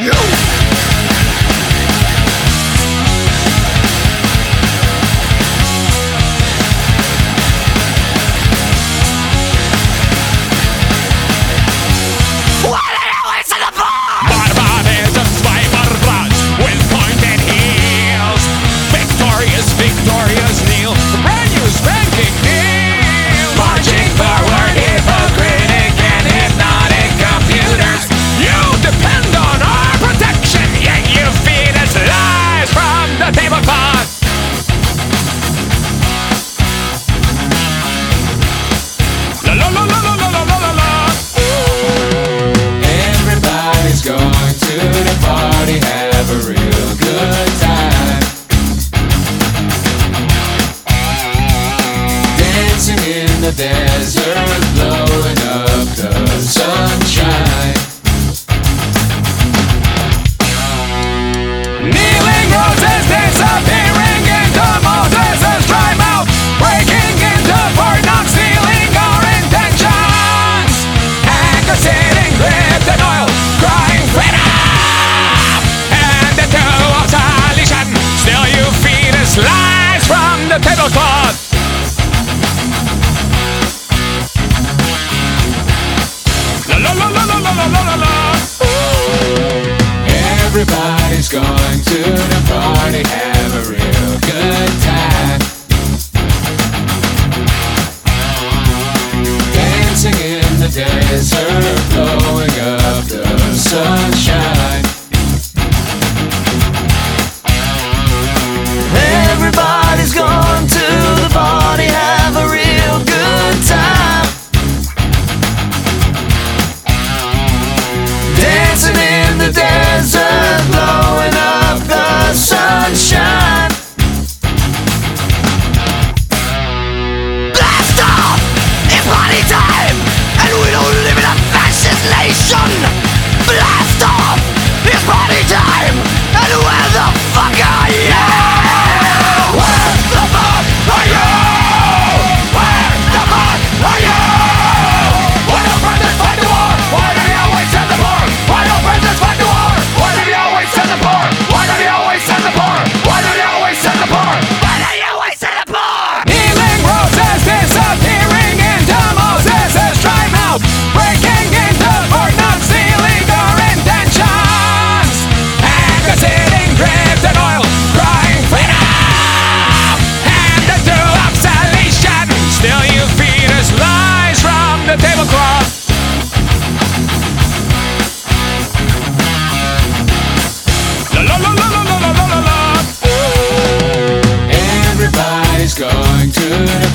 You. Destruction! good.